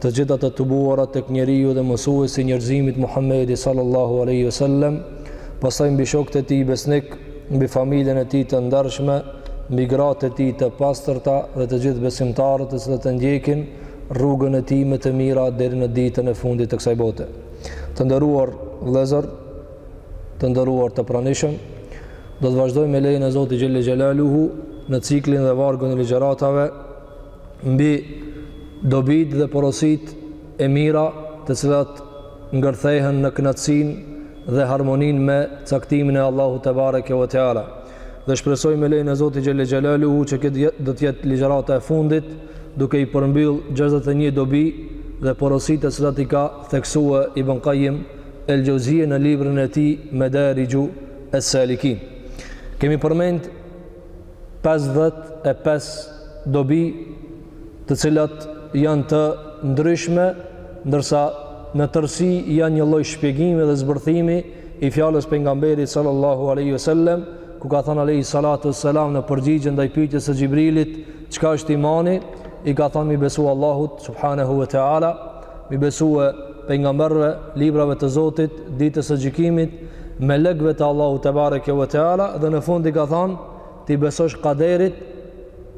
Të gjitha të tubuara tek njeriu dhe mësuesi i njerëzimit Muhamedi sallallahu alaihi wasallam, pastaj mbi shokët e tij besnikë, mbi familjen e tij të ndershme, mbi gratë e tij të pastërta dhe të gjithë besimtarët të cilët e ndjekin rrugën e tij me të mira deri në ditën e fundit të kësaj bote. Të nderuar vëllezër, të nderuar të pranishëm, do të vazhdojmë me lejen e Zotit xhel-le xhelaluhu në ciklin dhe vargun e ligjëratave mbi dobitë dhe porositë e mira të cilat ngërthehen në kënaqësinë dhe harmoninë me caktimin e Allahut tebareke ve teala dhe shpresoj me lejnë e Zotit xhel-le xhelaluhu që do të jetë ligjërata e fundit duke i përmbyll 61 dobi dhe porosi të cilat i ka theksue Ibn Kajim el Xhevzije në librin e tij Medarixhu es Salikin kemi përmend pesëdhjetë e pesë dobi të cilat janë të ndryshme ndërsa në tërësi janë një lloj shpjegimi dhe zbërthimi i fjalës së pejgamberit sallallahu alaihi wasallam ku ka thënë alaihi salatu wassalam në përgjigje ndaj pyetjes së Xhibrilit çka është imani i ka thënë me i besu Allahut subhanahu wa taala me i besue pejgamberëve, librave të Zotit, ditës së gjykimit, melekëve të Allahut tebareke ve teala dhe në fund i ka thënë t'i besosh kaderit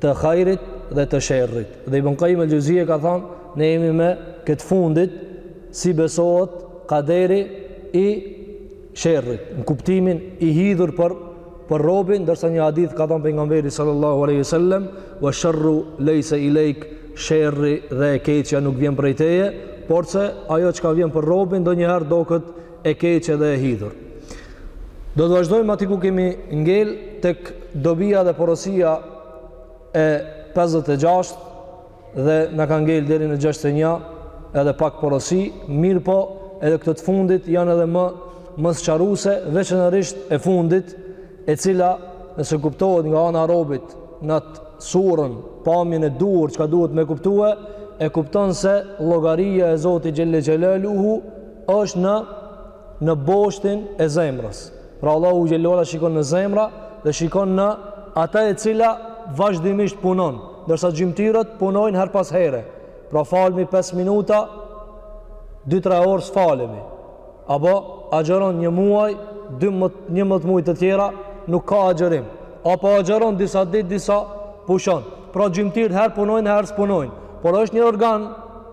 të hajrit dhe të sherrit. Dhe Ibn Kajim el Xhevzije ka thënë ne jemi me këtë të fundit si besohet kaderi i sherrit, në kuptimin i hidhur për robin, ndërsa në një hadith ka thënë pejgamberi sallallahu alaihi wasallam, "Wa sharru laysa ilayk", sherri dhe e keqja nuk vjen prej teje, porse ajo çka vjen për robin ndonjëherë doket e keqe dhe e hidhur. Do të vazhdojmë aty ku kemi ngel tek dobia dhe porosia e 56 dhe na ka ngel deri në gjashtëdhjetë e një edhe pak porosi, mirëpo edhe këto të fundit janë edhe më sqaruese, veçanërisht e fundit, e cila nëse kuptohet nga ana e robit në atë surën, pamjen e duhur çka duhet me kuptue, e kupton se llogaria e Zotit xhel-le xhelaluhu është në boshtin e zemrës. Pra Allahu xhel-le ve ala shikon në zemra dhe shikon në ata e cila vazhdimisht punon, ndërsa gjymtyrët punojnë herë pas here. Pra falemi 5 minuta, 2-3 orë s'falemi. Apo agjeron një muaj, 12 muaj të tjera, nuk ka agjerim. Apo agjeron disa ditë, disa pushon. Pra gjymtyrët herë punojnë, herë s'punojnë. Por është një organ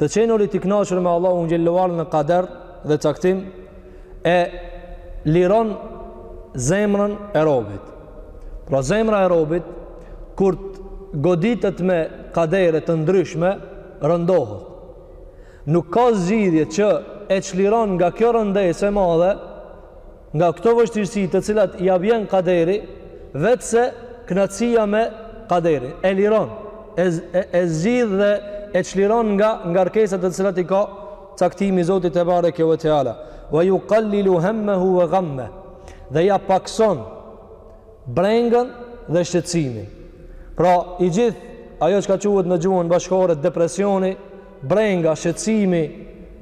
Të qenurit i kënaqur me Allahun xhelle ve ala në kader dhe caktim e liron zemrën e robit. Pra zemra e robit kur goditet me kadere të ndryshme rëndohet. Nuk ka zgjidhje që e çliron nga kjo rëndesë e madhe Nga këto vështirësi të cilat ia vjen kaderi, vetëm se knaqësia me kaderin, e liron, e, e, e zgjidh dhe e çliron nga ngarkesat të cilat i ka caktimi i Zotit tebareke ve teala. Vë jukallilu hemmehu ve gammehu, dhe ia pakson brengën dhe shqetësimin. Pra, i gjithë ajo çka quhet në gjuhën bashkëkohore depresioni, brenga, shqetësimi,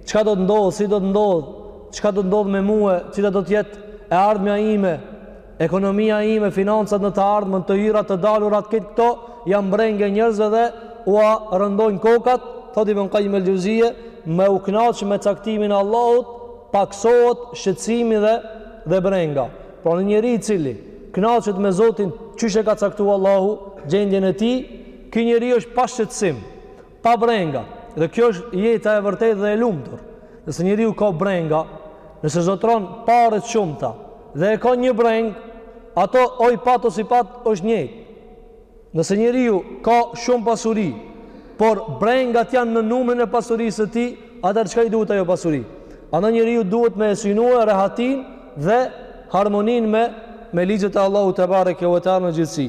çka do të ndodhë, si do të ndodhë, çka do të ndodhë me mua, cila do të jetë e ardhmja ime, ekonomia ime, financat në të ardhmen, të hyrat, të dalurat, krejt këto, janë brenga e njerëzve dhe ua rëndojnë kokat, thotë Ibn Kajim el Xheuzije, me u knaq me caktimin e Allahut, paksohet shqetësimi dhe, dhe brenga. Pra një njeri i cili knaqet me Zotin, qysh e ka caktu Allahu, gjendjen e tij, ky njeri është pa shqetësim, Pa brenga, dhe kjo është jeta e vërtetë dhe e lumtur. Nëse njeriu ka brenga, nëse zotron pare të shumta dhe e ka një brengë, ato o i pat o s'i pat është njëjtë. Nëse njeriu ka shumë pasuri, por brengat janë në numrin e pasurisë së tij, atëherë çka i duhet ajo pasuri? Andaj njeriu duhet me synue rehatinë dhe harmoninë me me ligjet e Allahut tebareke ve teala në gjithësi.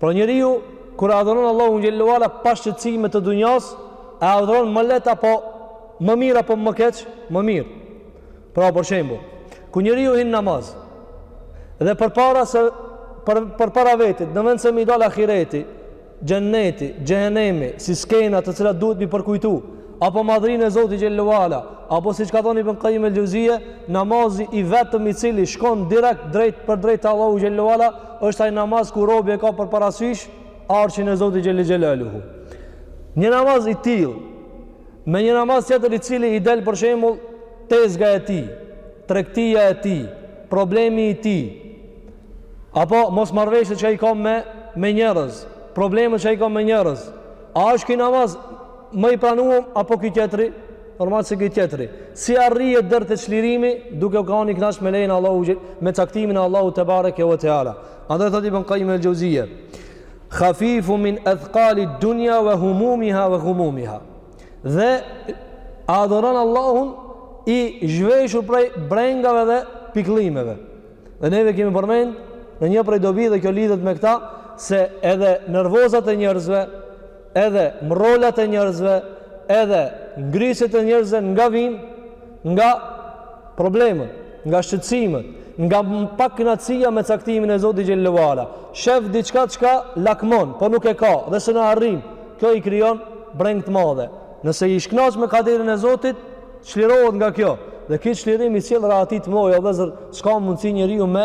Pra njeriu kur e adhuron Allahun xhelle ve ala pa shqetësime të dunjas, e adhuron më lehtë apo më mirë apo më keq, më mirë. Pra për shembull, kur njeriu hin në namaz dhe përpara se për përpara vetit, në vend se m'i dal ahireti, xhenneti, xhehenemi, si skena të cilat duhet m'i përkujtu, apo madhërinë e Zotit xhelle ve ala, apo siç ka thënë Ibn Kajim el Xheuzije, namazi i vetëm i cili shkon direkt drejtpërdrejt te Allahu xhelle ve ala, është ai namaz kur robi e ka për parasysh arshin e Zotit xhelle xhelaluhu. Një namaz i tillë, me një namaz tjetër i cili i del për shembull tezga e tij, tregtia e tij, problemi i tij. Apo mosmarrëveshjet që ai ka me me njerëz, problemet që ai ka me njerëz. A është ky namaz Më i pranuem apo ky tjetri? Normal se ky tjetri. Si arrihet deri te çlirimi duke u kanë i kënaqur me Allahun me caktimin e Allahut tebareke ve teala. Andaj thotë Ibn Kajim el Xheuzije, "Khafifun min athqali dunya wa humumiha wa ghumumiha." Dhe e adhuron Allahun i zhveshur prej brengave dhe pikëllimeve. Dhe neve kemi përmend në një prej dobive dhe kjo lidhet me këta se edhe nervozat e njerëzve edhe mrrolat e njerëzve, edhe ngrysjet e njerëzve nga vijnë? Nga problemet, nga shqetësimet, nga pakënaqësia me caktimin e Zotit xhelle ue ala. Shef diçka çka lakmon, po nuk e ka dhe s'e na arrin. Kjo i krijon breng të madhe. Nëse ish knaq me kaderin e Zotit, çlirohet nga kjo. Dhe ky çlirim i sjell rahati të madhe, vëllazër, s'ka mundësi njeriu me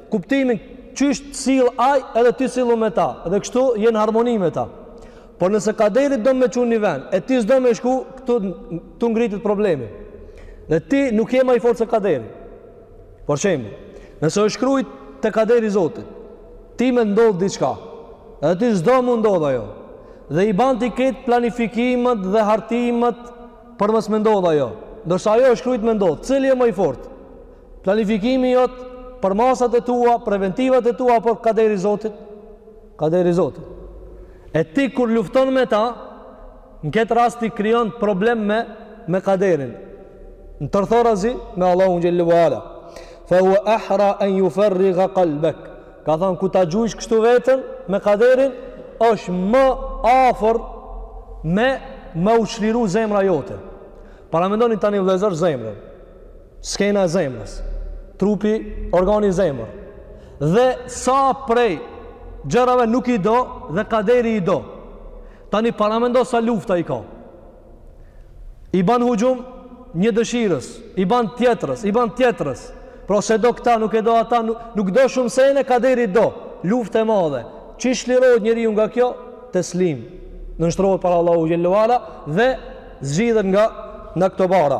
kuptimin qysh të sill aj edhe ti sillu me ta edhe kështu je në harmoni me ta por nëse kaderi don me çu në një ven e ti s'do me shku këtu ngritet problemi dhe ti nuk je ma i fortë se kaderi për shembull nëse është shkrujt te kaderi i Zotit ti me ndodhë diçka edhe ti s'do me ndodhë ajo dhe i ban ti këto planifikimet dhe hartimet për mos me ndodhë ajo ndërsa ajo është shkrujt me ndodhë cili je ma i fortë Planifikimi jot për masat e tua, preventivat e tua apo kaderi i Zotit? Kaderi i Zotit. E ti kur lufton me ta, në këtë rast ti krijon problem me me kaderin. Në tërthorazi me Allahun xhelle ue ala. Fa huwa ahra an yufarrigha qalbak. Ka thonë ku ta gjujsh kështu veten me kaderin, është më afër me me u çliru zemra jote. Paramendoni tani vëllazër zemrën. Skena e zemrës, trupi organi zemër dhe sa prej gjërave nuk i do dhe kaderi i do. Tani paramendo sa lufta i ka. I ban huxhum një dëshirës, i ban tjetrës, i ban tjetrës. Pra s'e do këta, nuk e do ata, nuk, nuk do shumë sene, kaderi do. Luftë e madhe. Qysh çlirohet njeriu nga kjo? Teslim. Nënshtrohet para Allahut xhelle ue ala dhe zgjidhet nga, nga këto barra.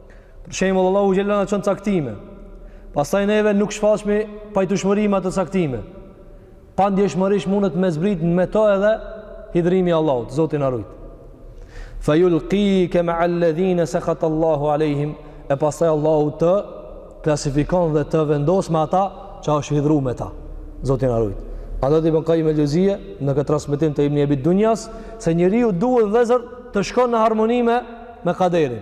Për shembull Allahu xhelle na çon caktime. Pastaj neve nuk shfaqim pajtueshmëri me ato caktime. Pandjeshmërisht mundet me zbrit me to edhe hidhrimi i Allahut, Zoti na rujt. Fa yulqika ma'a alladhina sakhita Allahu alehim, e pastaj Allahu të klasifikon dhe të vendos me ata që është hidhru me ta. Zoti na rujt. Thotë Ibn Kajim el Xheuzije në këtë transmetim të Ibn Ebi Dunjas, se njeriu duhet vllezër të shkon në harmoni me me kaderin.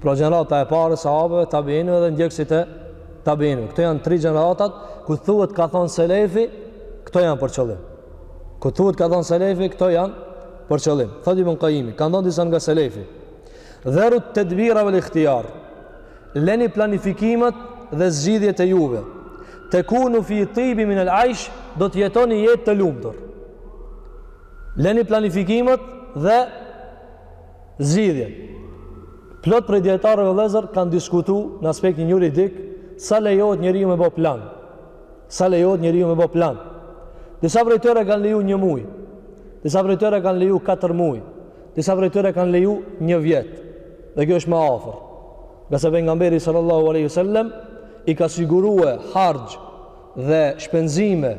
Pra gjenerata e parë e sahabëve, tabiinëve dhe ndjekësit e tabiinëve. Këto janë tri gjeneratat ku thuhet ka thonë selefi, këto janë për qëllim. Ku thuhet ka thonë selefi, këto janë për qëllim. Thot Ibn Kajimi, kan thonë disa nga selefi. Dherut tedbira vel ihtijar, leni planifikimet dhe zgjidhjet e juve. Tekunu fi tibin minel ajsh, do të jetoni jetë të lumtur. Leni planifikimet dhe Zgjidhje. Plot prej dietarëve vëllezër kanë diskutu në aspektin juridik sa lejohet njeriu me bo plan. Sa lejohet njeriu me bo plan. Disa prej tyre kanë leju një muaj. Disa prej tyre kanë leju katër muaj. Disa prej tyre kanë leju një vjet. Dhe kjo është më afër. Ngase pejgamberi sallallahu alaihi wasallam i ka siguruar harxh dhe shpenzime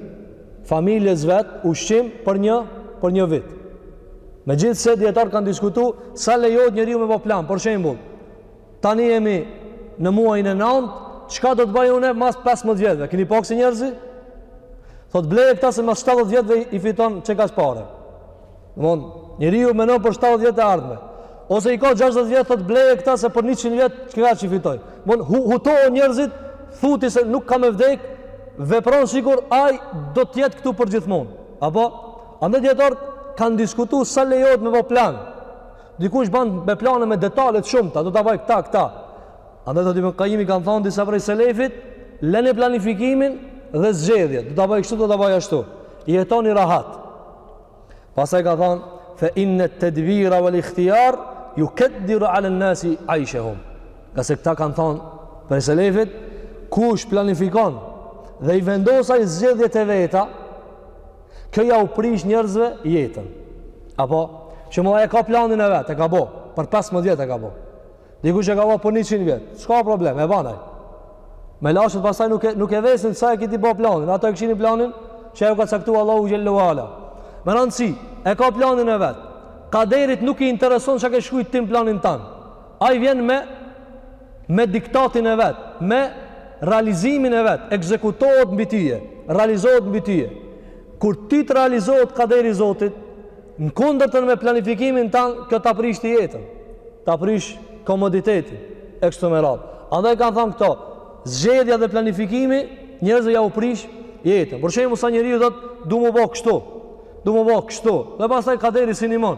familjes së vet ushqim për një për një vit. Megjithëse dijetarët kanë diskutu sa lejohet njeriu me bo plan. Për shembull, tani jemi në muajin e 9, çka do të baj unë mas 15 vjetëve? Kini po kësi njerëzi? Thotë bleje këta se mas 17 vjetëve i fiton qekaq pare. Domthon, njeriu menon për 17 vjet të ardhme. Ose i ka 60 vjet thotë bleje këta se për 100 vjet qekaq i fiton. Domthon, hu, hutohen njerëzit, thu ti se nuk ka me vdek, vepron sikur ai do të jetë këtu për gjithmonë. Apo andaj dijetarët kanë diskutu sa lejohet me bo plan. Dikush ban me plane me detaje të shumta, do ta baj këta, këta. Andaj thotë ibn Kajimi kanë thonë disa prej selefit, lene planifikimin dhe zgjedhjen. Do ta bëj kështu, do ta bëj ashtu. Jetoni rahat. Pastaj ka thanë fe innet tedbira vel ihtijar jukeddiru alen nasi ajshehum. Ngase këta kanë thanë prej selefit, kush planifikon dhe i vendos ai zgjedhjet e veta, kjo jau prish njerëzve jetën. Apo, që më e ka planin e vet, e ka bo, për 15 vjet e ka bo. Dikush e ka ba për 100 vjet. S'ka problem, e ban ai. Melaqet pastaj nuk e nuk e vesin qysh e ki ti ba planin. Ato e kqyrin planin që jau ka caktu Allahu xhel-le ue ala. Me ranësi, e ka planin e vet. Kaderit nuk i intereson çka ke shkru ti n'planin tan. Ai vjen me me diktatin e vet, me realizimin e vet, ekzekutohet mbi tyje, realizohet mbi tyje. Kur ty të realizohet kaderi i Zotit, Në kundërtën me planifikimin tanë, kjo ta prish ty jetën, ta prish komoditetin, e kështu me radhë. Andaj kanë thonë këto, zgjedhja dhe planifikimi, njerëzve jau prish jetën. Për shembull sa njeriu thotë, du mu bo kështu, du mu bo kështu, dhe pastaj kaderi s'i nimon.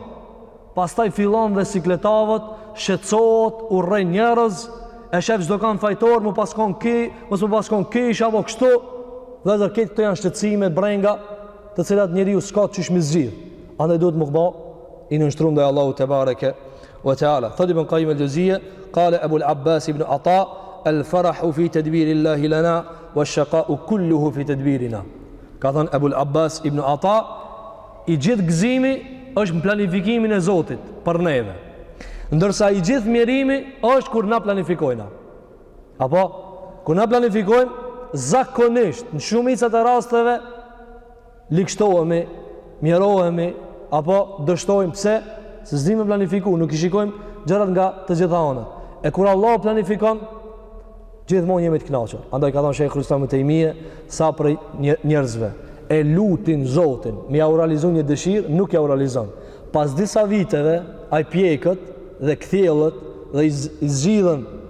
Pastaj fillon dhe sikletavet, shqetësohet, urren njerëz, e shef çdokan fajtor, mu pas kon ky, mos mu pas kon ky, isha bo kështu, dhe krejt këto janë shqetësime, brenga, të cilat njeriu s'ka qysh m'i zgjidh, andaj duhet me u ba i nënshtrum ndaj Allahu tebareke wa taala. Thotë ibn Qayyim al-Jawziyya, qala Abu al-Abbas ibn Ata, al-farahu fi tadbir Allah lana wa shaqa'u kulluhu fi tadbirina. Ka thonë Abu al-Abbas ibn Ata, i gjithë gëzimi është në planifikimin e Zotit për neve. Ndërsa i gjithë mjerimi është kur na planifikojna. Apo, kur na planifikojmë, zakonisht, në shumicat e rasteve, ligështohemi, mjerohemi, apo dështojmë, pse, se s'dimë planifiku, nuk i shikojmë gjërat nga të gjitha anët. E kur Allah planifikon, gjithmonë jemi të knaqur. Andaj ka thonë Shejh Islam Ibn Tejmije, sa prej njerëzve, e lutin Zotin, me jau realizu një dëshirë, nuk jau realizon. Pas disa viteve, ai pjeket dhe kthjellet dhe i zgjidhen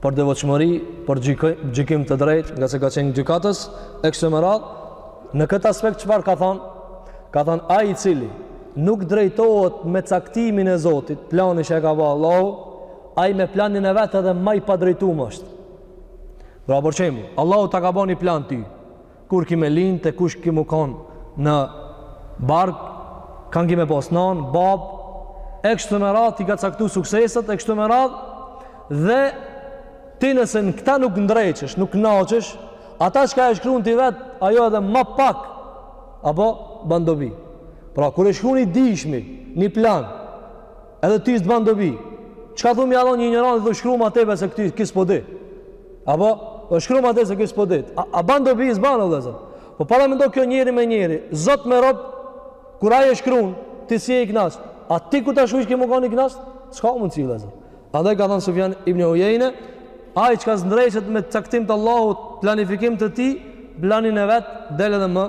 për devotshmëri, për gjykim të drejtë, nga se ka qenë gjykatës, e kështu me radhë, në këtë aspekt çfarë ka thanë? Ka thanë ai i cili nuk drejtohet me caktimin e Zotit, plani që e ka ba Allahu, ai me planin e vet edhe ma i padrejtum është. Pra për shembull, Allahu ta ka ba ni plan ty. Kur ki me lind te kush ki m'u kon në bark kan ki me pas nanë, babë e kështu me radhë t'i ka caktu sukseset e kështu me radhë dhe ti nëse në këta nuk ndreqesh, nuk knaqesh, ata çka e shkrun ti vet, ajo edhe ma pak, a po ban dobi. Pra, kur e shkrun një dishmi, një plan, Edhe ti s'të ban dobi. Çka thu me ja dhon një njëranë dhe shkruma ate be se ky s'po di. Apo, shkruma ate se ky s'po di. A, a ban dobi, s'ban vllezër. Po paramendo kjo njeri me njeri. Zot me rob, kur ai e shkrun, ti s'je i knaq. A ti kur ta shkrujsh ki me kanë i knaq? S'ka mundsi vllezër. Andaj ka thonë Sufjan ibn Ujejne, ai çka s'ndreqet me caktim të Allahut, planifikim të tij, planin e vet, del edhe më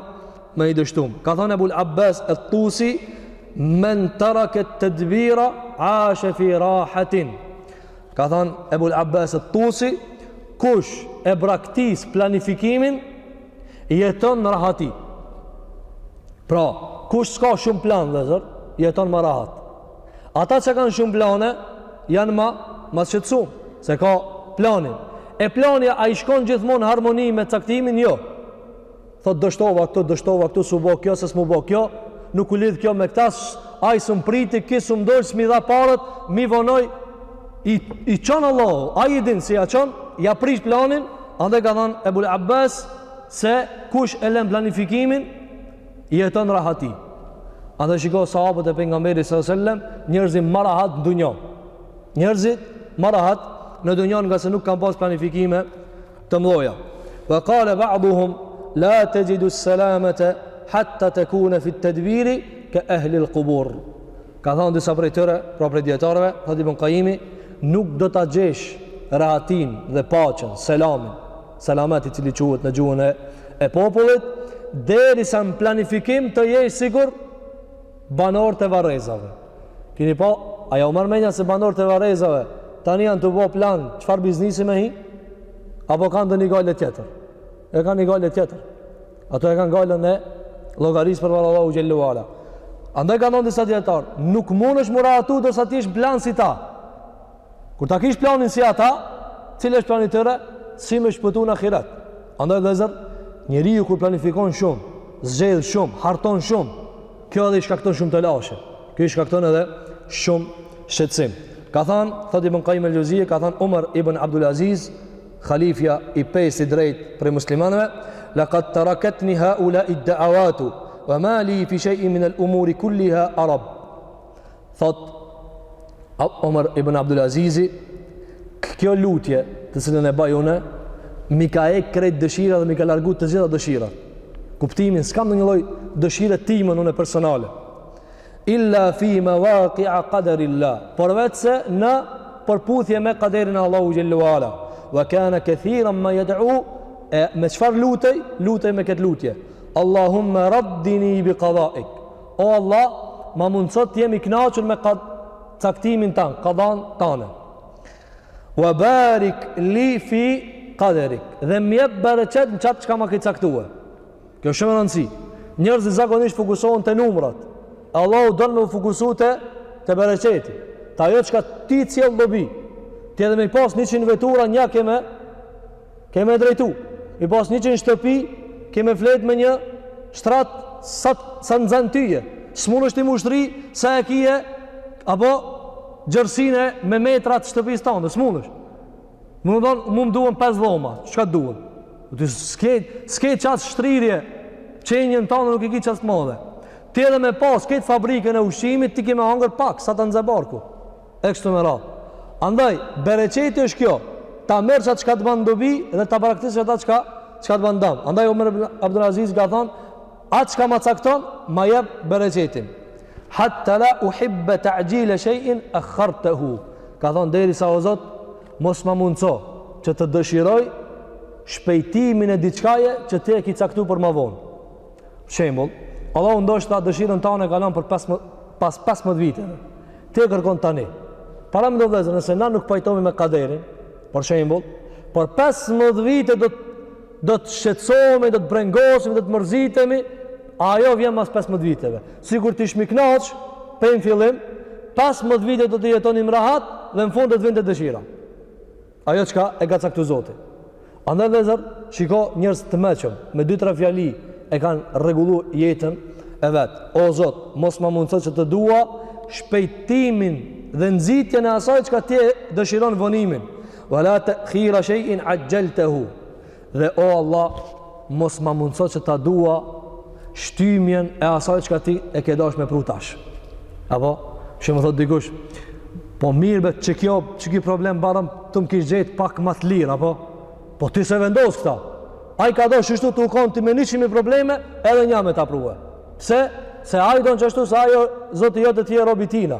ma i dështum. Ka thënë Ebul Abbas et-Tusi, men tereke et-tedbira, ashe fi rahatin. Ka thënë Ebul Abbas et-Tusi, kush e braktis planifikimin, jeton në rahati. Pra, kush s'ka shumë plan vllezër, jeton ma rahat. Ata që kanë shumë plane, janë ma, ma shqetsum, se ka planin. E plani a i shkon gjithmonë harmoni me caktimin, jo. thotë dështova këtu, dështova këtu, s'u bë kjo, se s'mu bë kjo, nuk u lidh kjo me këta, ai s'um priti, ky s'um dol, s'mi dha paret, mi vonoj, i çon Allahu, ai i din si ja çon, ja prish planin, andaj ka thënë Ebul Abbas se kush e lën planifikimin i jeton rahati. Andaj shiko sahabët e pejgamberit sallallahu alajhi wasallam, njerëzit më rahat në dunja. Njerëzit më rahat në dunja nga se nuk kanë pas planifikime të mëdha. Wa qala ba'duhum la tajidu as-salamata hatta takuna fi at-tadbir ka ahli al-qubur. Ka thënë disa prej tyre, pra prej dijetarëve, thotë Ibn Qayimi, nuk do ta gjesh rehatinë dhe paqen, selamin, selamet i cili quhet në gjuhën e popullit, derisa në planifikim të jesh sikur Banorët e varrezave. Kini pa, a jau merr menja se banorët e varrezave tani janë tu bo plan çfarë biznisi me hi, apo kanë donjë gajle tjetër. E kanë një gajle tjetër. Ato e kanë gajlen e llogarisë përpara Allahu xhelle ue ala. Andaj kanë thonë disa dijetarë, nuk munësh m'u rahatu derisa ti kesh plan si ta. Kur ta kesh planin si ata, cili është plani tyre, si me shpëtu në ahiret. Andaj vëllezër, njeriu kur planifikon shumë, zgjedh shumë, harton shumë, kjo edhe i shkakton shumë telashe. Kjo i shkakton edhe shumë shqetësim. Ka thanë, thotë Ibn Kajim el-Xheuzije, ka thanë Umer ibn Abdulaziz, halifja i pestë i drejtë prej muslimanëve, lekad tereketni haulai ed-deavatu, ve ma li fi shejin minel umuri kulli ha arab. Thotë Omer ibn Abdul Azizi, kjo lutje të cilën e bëj unë, m'i ka hjek krejt dëshirat dhe m'i ka largu të gjitha dëshirat. Kuptimin, s'kam ndonjë lloj dëshire timën unë personale. Illa fi mevakia kaderil-lah, përveç se në përputhje me kaderin e Allahu xhelle ue ala. Ve kane kethiran ma jed'u, e me çfarë lutej, lutej me këtë lutje. Allahumme raddini bi kadaik, O Allah, ma mundëso të jem i knaqur me caktimin tan, kadan tane. Ve barik li fi kaderik. Dhe më jep bereqet në qat çka ma ki caktue. Kjo shumë me rëndësi. Njerëzit zakonisht fokusohen te numrat. Allahu don me u fokusu te, te bereqeti. Te ajo çka të sjell dobi. Ti edhe me i pas njëqin vetura, nja ke me, Ke me drejtu. I pas njëqin shtëpi, ke me fjet në një shtrat sa, sa të nxen tyje. S'munësh ti m'u shtri, sa e ki, apo gjërësinë e, me metrat e shtëpisë tande. S'munësh me thonë, mu m'duhen 5 dhoma. Çka të duhen? Ti s'ke, s'ke qasi shtrirje, qenien tande nuk e ki qasi të madhe. Ti edhe me pas këtë fabrikën e ushqimit, ti ke me hangër pak, sa të nxe barku. e kështu me radhë. Andaj, bereqeti është kjo, ta marrësh atë çka të ban dobi dhe ta braktisësh atë çka, çka të ban dam. Andaj, Omer Abdulaziz ka thonë, atë çka ma cakton, ma jep bereqetin. Hatta la uhibbe taxhile shejin ehhartehu. Ka thonë, derisa o Zot, mos ma mundëso që të dëshiroj shpejtimin e diçkaje që ti e ki caktu për ma vonë. Shembull, Allahu ndoshta dëshirën tane e ka lënë për pas, pas 15 viteve. Ti e kërkon tani. Paramendo vëllezër, nëse na nuk pajtomi me kaderin, për shembull, për 15 vite do të shqetësohemi, do të brengosemi, do të mërzitemi, ajo vjen mas 15 viteve. Sikur t'ishmi knaq, pe në fillim, 15 vite do të jetonim rahat dhe në fund do të vinte dëshira. Ajo çka e ka caktu Zoti. Andaj vëllezër, shiko njerëz të mençëm, me dy tre fjali e kanë rregullu jetën e vet. O Zot, mos ma mundëso që të dua shpejtimin dhe nxitjen e asaj çka ti dëshiron vonimin. Wala ta'khira shay'in ajjaltahu. Dhe o Allah, mos ma mundëso që ta dua shtymjen e asaj çka ti e ke dash me pru tash. Apo, shumë thot dikush, po mirë be ky, ky problem barem të më kish gjetë pak më të lirë, apo, po ti s'e vendos këta. Ai ka dash qështu tu u kon ti me një problem edhe nja me ta prue. Se, se ai don qështu se ai o Zoti yt e ti je robi i tina.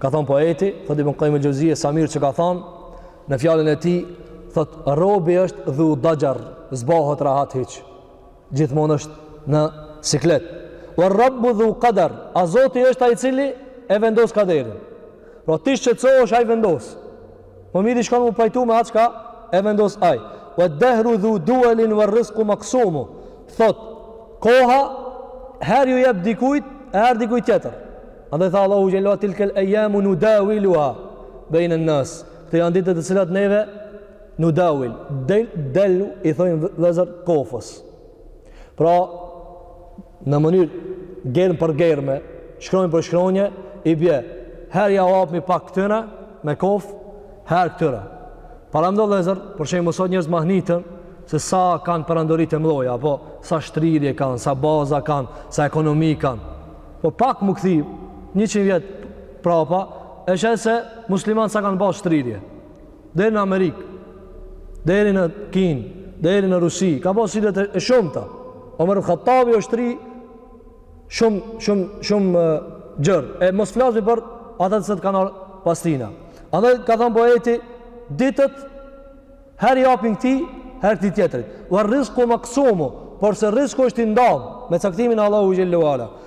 Ka thënë poeti, thot Ibn Qayyim al-Jawziyy, sa mirë që ka thënë në fjalën e tij, thot robi është dhu dajar, s'bahet rahat hiç. Gjithmonë është në siklet. Wa rabbu dhu qadar, a Zoti është ai i cili e vendos kaderin. Pra ti shqetësohesh ai vendos. Ma mirë i shkon me u pajtu me atë çka e vendos aj. Ved-dehru dhu duvelin ver-rizku maksumu. Thot, koha her ju jep dikujt e her dikujt tjetër. Andaj tha Allahu xhel, ua tilkel ejjamu nudawiluha bejnen-nas. Këto janë ditët të cilat neve nudawil. Del, delu i thojnë vllezër kofës. Pra, në mënyrë germë për germë, shkronjë për shkronjë, i bje, herë jau apmi pak këtyne, me kofë, herë këtyre. Paramendo vllezër, për shembull sot njerëz mahniten, se sa kanë perandoritë e mdhaja, apo sa shtrirje kanë, sa baza kanë, sa ekonomi kanë. Po pak m'u kthy, njëqind vjet prapa, e sheh se muslimanët sa kanë pas shtrirje. deri në Amerikë, deri në Kinë, deri në Rusi, ka pas si vendet e shumta. Omer Khattabi u shtri shumë, shumë, shumë gjërë. E mos flasmi për ata të cilët kanë ardh pas tina. Andaj, ka thënë poeti, ditët, herë i japin këtij, herë këtij tjetrit. Ver-rizku maksumu, por se rizku është i ndam, me caktimin e Allahut Xhelle ue Ala.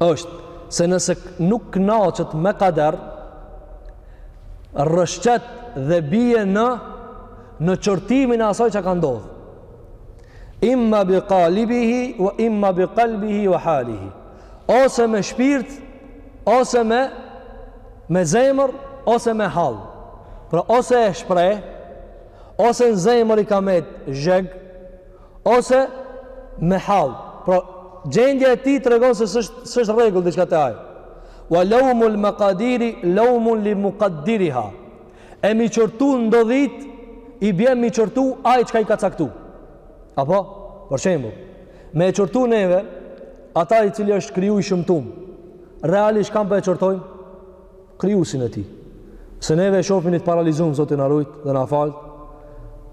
është se nëse nuk kënaqet me kader, rrëshqet dhe bie në në qortimin e asaj çka ndodhur. Imma bi qalibihi wa imma bi qalbihi wa halihi. Ose me shpirt, ose me me zemër, ose me hall. Pra ose e shpreh, ose në zemër i ka me zheg, ose me hall. Pra, gjendja e tij tregon se s'është s'është rregull diçka te ai. Wa lawmul maqadiri lawmun li muqaddiriha. E m'i qortu ndodhitë i bjen m'e qortu ai çka i ka caktu. Apo, për shembull, me e qortu neve ata i cili është kriju i shëmtumt. Realisht kan po e qortojmë? Krijuesin e tij. Se neve e shohim të paralizum Zoti na rujt dhe na fal.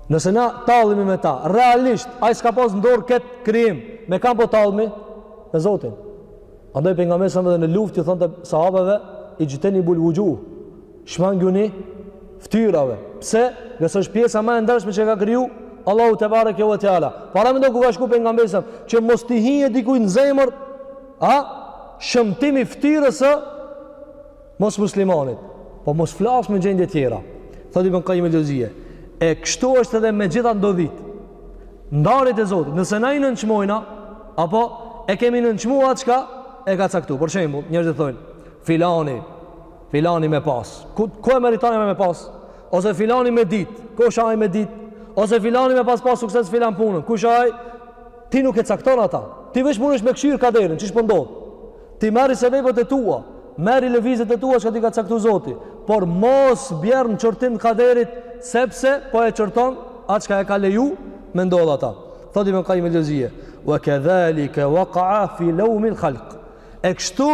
Nëse na tallmi me ta, realisht ai s'ka pas në dorë kët krijim. Me kanë po tallmi me Zotin. Andaj pejgamberi a.s. edhe në luftë i thonte sahabeve ixhtenibul wuxhuh. Shmanguni ftyrave. Pse? Se është pjesa ma e ndershme që ka kriju Allahu tebareke ve teala. Paramendo ku ka shku pejgamberi a.s. që mos t'i hije dikujt në zemër A shëmtimi i ftyrës së mos muslimanit. Po mos flas me gjendje tjera. Thotë Ibn Qayyim el-Xhevzije. E kështu është edhe me gjitha ndodhit. Ndarjet e Zotit, nëse na i nënçmojna apo e kemi nënçmu atë çka e ka caktu. Për shembull, njerëzit thonë, filani, filani me pas. Ku e meriton ai me pas? Ose filani me dit. Kush ai me dit? Ose filani me pas sukses filan punën. Kush ai? Ti nuk e cakton ata. Ti veç munesh me kqyr kaderin, qysh po ndodh. Ti merri sebepet e tua, merri lëvizjet e tua çka t'i ka caktu Zoti, por mos bjer në qortim kaderit, sepse po e qorton atë çka e ka leju me ndodh ata. Thotë Ibn Qayyim el-Xhevzije, "Wa kadhalika waqa'a fi lawm al-khalq." E kështu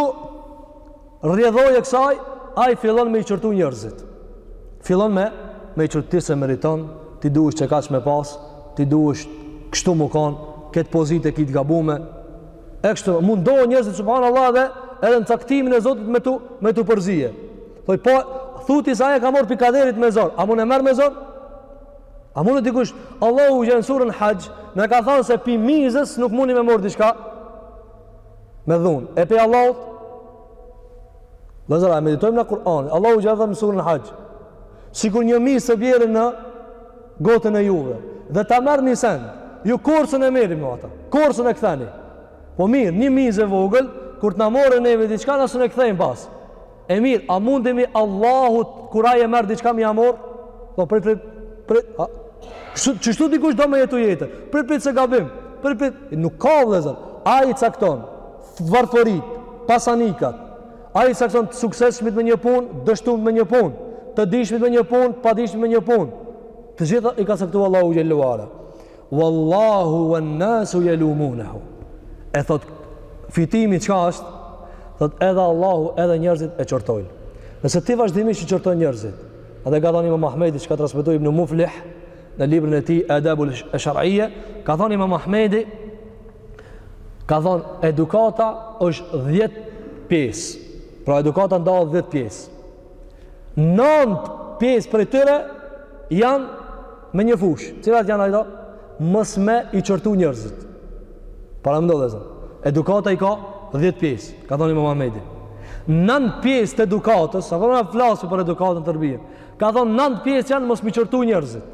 rrjedhojë e kësaj, ai fillon me i qortu njërzit. Fillon me, me i qortu ti s'e meriton, ti duhesh qekaq me pas, ti duhesh kështu me kon, këtë pozit e ki të gabume. E kështu, mundohen njerëzit, subhanallah dhe, edhe në caktimin e Zotit me t'u, me t'u përzi. Thoj, po, thuti se ai e ka morr pi kaderit me zor, a mun e merr me zor? A munet dikush, Allahu xh.sh. në suren Haxh, na ka thanë se pi mizës nuk muni me morr diçka, me dhunë. E pej Allahut, vllezër, a meditojmë në Kur'an, Allahu xh.sh. në suren Haxh, sikur një mizë të bjen në gotën e juve, dhe ta merr një send, ju kurrë s'un e merrni ata, kurrë s'un e ktheni, po mirë, një mizë e vogël, kur të na morr neve diçka, na s'un e kthejmë pas, E mirë, a mundemi Allahut kur ai e merr diçka me ia morr? Po prit prit prit. Çu çu dikush do me jetu jetë. Prit prit se gabim. Prit prit nuk ka vëllazër. Ai i cakton varfërit, pasanikat. Ai i cakton të suksesshmit me një punë, dështumit me një punë, të dishmit me një punë, padishmit me një punë. Të gjitha i ka caktuar Allahu xhel-le ve ala. Wallahu wan nasu yalumunahu. E thot fitimi çka është? Thot edhe Allahu edhe njerëzit e qortojnë. Nëse ti vazhdimisht i qorton njerëzit, edhe ka thënë Imam Ahmedi ç'ka transmetu Ibn Muflih në librin e tij Adabul Shar'iyya, ka thënë Imam Ahmedi ka thënë edukata është 10 pjesë. Pra edukata ndahet 10 pjesë. Nëntë pjesë prej tyre janë me një fushë. Cilat janë ato? Mos me i çortu njerëzit. Paramendo vllezër. Edukata i ka 10 pjesë, ka thënë Imam Ahmedi. Nëntë pjesë të edukatës, sa po na flasim për edukatën tërbie. Ka thënë nëntë pjesë janë mos me i çortu njerëzit.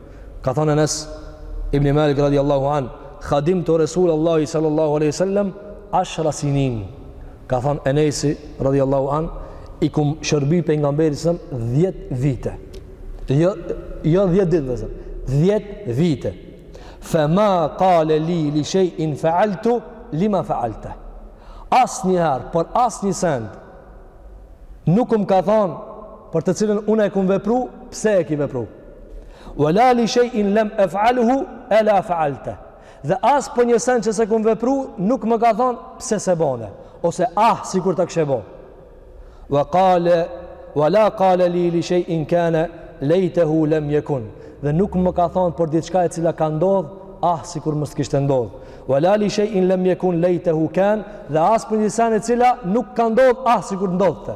Ka thënë Enes ibn Malik radiallahu an, Khadimtu Resulallahi sallallahu aleyhi sallem, ashra sinin. Ka thënë Enesi radiallahu an, i kum shërbi pejgamberit sëmë, dhjet vite. Jo, jo dhjet ditë vllezër, dhjet vite. Fe ma kale li li shejin faaltu, lima faalte. As njëherë, për asnjë send, nuk më ka thonë për të cilën unë e kum vepru, pse e ki vepru? Wala li shay'in lam af'aluhu ala fa'alta. Dhe as për një sen që s'e kum vepru, nuk më ka thon pse s'e bone, ose ah sikur ta kishe bo. Wa qala wala qala li li shay'in kana laytahu lam yakun. Dhe nuk më ka thon për diçka e cila ka ndodh, ah sikur mos kishte ndodh. Wala li shay'in lam yakun laytahu kan, dhe as për një sen e cila nuk ka ndodh, ah sikur ndodhte.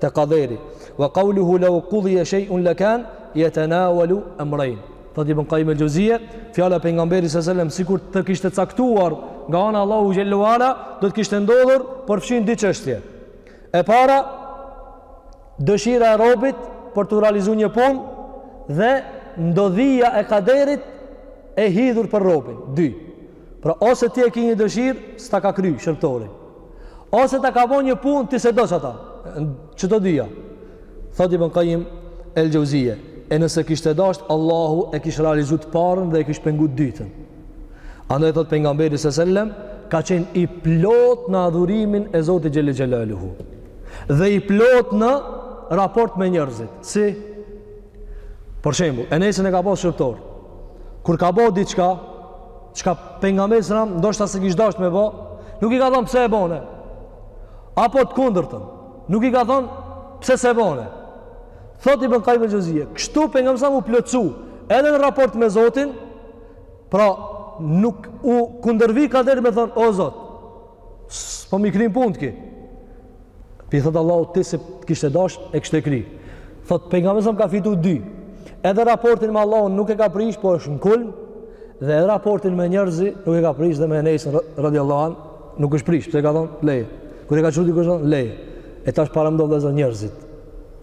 qaderi wa qawluhu law qudiya shay'un lakan yatanawalu amrayn thot ibn qayyim al jauziye fjala e pejgamberit sallallahu alaihi wasallam sikur të kishte caktuar nga ana Allahu xhelle ue ala do të kishte ndodhur përfshin dy çështje e para dëshira e robit për t'u realizu një punë dhe ndodhia e kaderit e hidhur për robin dy Pra ose ti e ke një dëshirë, s'ta ka kry shërbëtori. Ose ta ka bo një punë ti s'e do çata. Çdo dyja. Thot Ibn Qayyim El Jauziye, e nëse kishte dasht Allahu e kish realizu të parën dhe e kish pengu të dytën. Andaj thot pejgamberi sallallahu alajhi wasallam ka qenë i plot në adhurimin e Zotit Xhel-le Xhelaluhu dhe i plot në raport me njerëzit. Si Për shembull, Enesin e ka pas shërbëtor. Kur ka bo diçka, çka pejgamberi sa ndoshta s'e kish dasht me bo, nuk i ka thënë pse e bone. Apo të kundërtën, nuk i ka thënë pse s'e bone. Thot Ibn Qayyim al-Jauziye, kështu pejgamberi sa u plotsu edhe në raport me Zotin, pra nuk u kundërvi kaderit me thonë o Zot, s'po m'i kryn punët ti. Po i thot Allahut ti, se të kishte dasht e kishte kry. Thot pejgamberi sa ka fitu dy. Edhe raportin me Allahun nuk e ka prish, po është në kulm dhe edhe raportin me njerëzi nuk e ka prish dhe me Enesin radiallahu an nuk është prish, pse ka thon leje. Kur e ka çu dikush thon leje. E tash paramendo vëllezër njerëzit.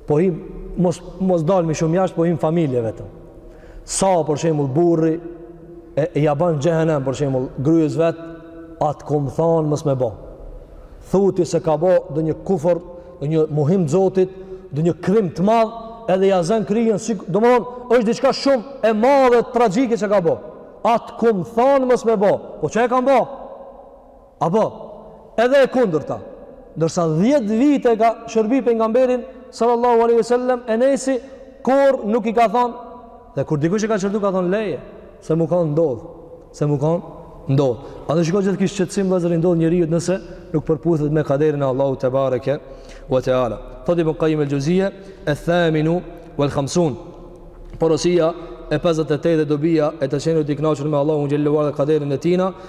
Po hajt mos mos dalmi shumë jashtë, po n'familje vetëm. sa për shembull burri e ja ban xhehenem për shembull grues vet a t'kom thon mos me bo. Thu ti se ka bo donjë kufër, donjë mohim Zotit, donjë krim të madh, edhe ja zen kryen si domthon është diçka shumë e madhe tragjike që ka bo. A t'kom thon mos me bo. Po çka e kam bo? Apo, edhe e kundërta. Ndërsa dhjetë vite ka shërbi pejgamberin sallallahu alaihi wasallam Enesi kurrë nuk i ka thon dhe kur dikush e ka qortu ka thon leje se me kon ndodh, se me kon ndodh. A do shiko gjithë ky shqetësim vllezër i ndodh njeriut nëse nuk përputhet me kaderin e Allahut tebareke ue teala. Thot Ibn Qayyim el-Jawziyya, "Al-thaminu wal-khamsun." Porosia e 58 dhe dobia e të qenit i kënaqur me Allahun xhelle ue ala kaderin e tina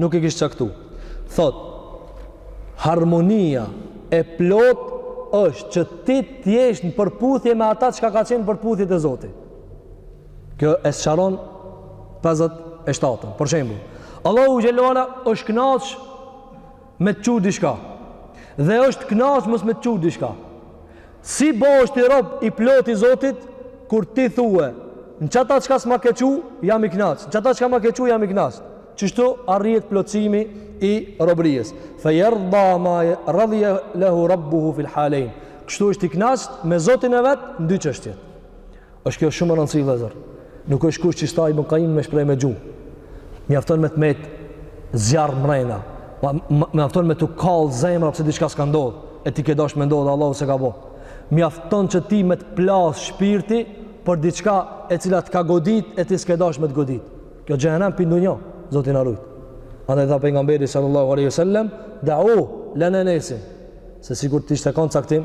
Nuk i kish caktu. Thot, harmonia e plotë është që ti t'jesh në përputhje me ata çka ka qenë përputhjet e Zotit. Kjo e sqaron 57. Për shembull, Allahu xhelle ue ala është knaq me të çu diçka. Dhe është knaq mos me të çu diçka. Si bohesh ti rob i plotë i Zotit kur ti thue, në qata çka s'ma ke çu, jam i kënaqë, në qata çka ma ke çu, jam i kënaqë. Qështu arrihet plotësimi i robërisë. Fa yardha ma radiya lahu rabbuhu fil halayn. Kështu është i kënaqë me Zotin e vet në dy çështjet. Është kjo shumë me rëndësi vëllezër. Nuk është kusht qështu tha Ibn Qayyim me shpreh me gjuhë. Mjafton me të met zjarr mrena. Mjafton me t'u kall zemra pse diçka s'ka ndodh. E ti ke dash me ndodh Allahu s'e ka bo. Mjafton që ti me të plas shpirti për diçka e cila të ka godit e ti s'ke dash me të godit. Kjo xhenem pi n'dunja, Zoti na rujt. Andaj tha pejgamberi sallallahu alaihi wasallam, "Da'u lana nasin." Se sikur të ishte kon caktim,